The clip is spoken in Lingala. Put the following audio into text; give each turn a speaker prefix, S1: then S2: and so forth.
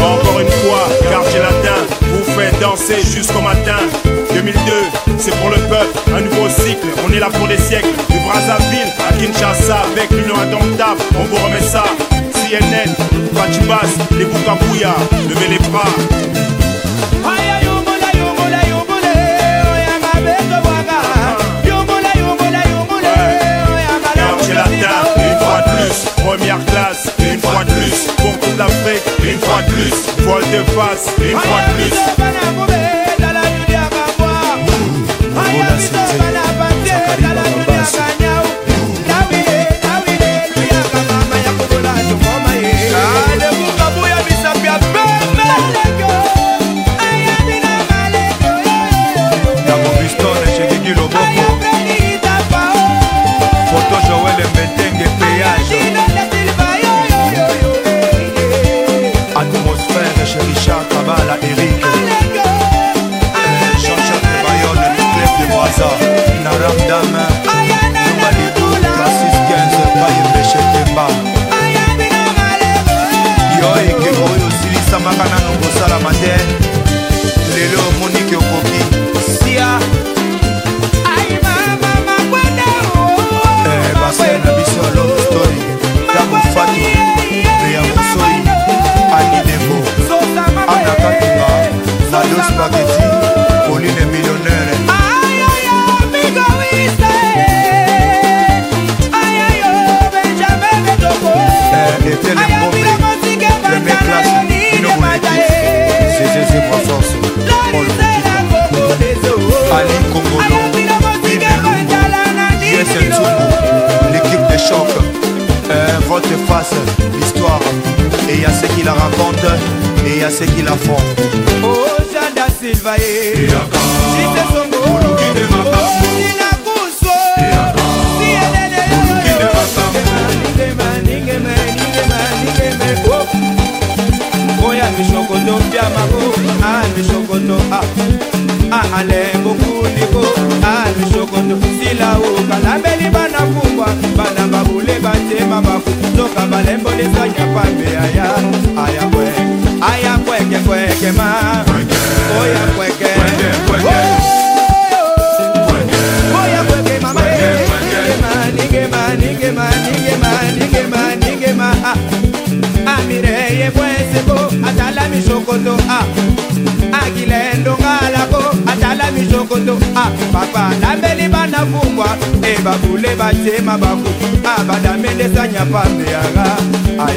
S1: Encore une fois, la latin, vous faites danser jusqu'au matin. 2002, c'est pour le peuple, un nouveau cycle. On est là pour des siècles, du Brazzaville à Kinshasa, avec l'union indomptable. On vous remet ça. CNN, Fatibas, les Boukabouya, levez les bras. police, voile de face, une fois Kabala, Eric Jean-Jacques Bayonne, le club de Moisa Naram Dame, Malibou, Cassis 15, Paye Péché Temba Yo, Ekebo, Oyo, Silisa, Makanano la racontent et à ceux qui la font. Oh, Janda Silva, mishokondo byamako ah mishokondo ah ah ale bokuliko ah mishokondo silao kalambeli bana fungwa bana babule batema bafu soka balembonesa nyapambea kondo ah, papa nabeli banafungwa e eh, babule batema baku ah, badamendesa nyapambeyaga ah,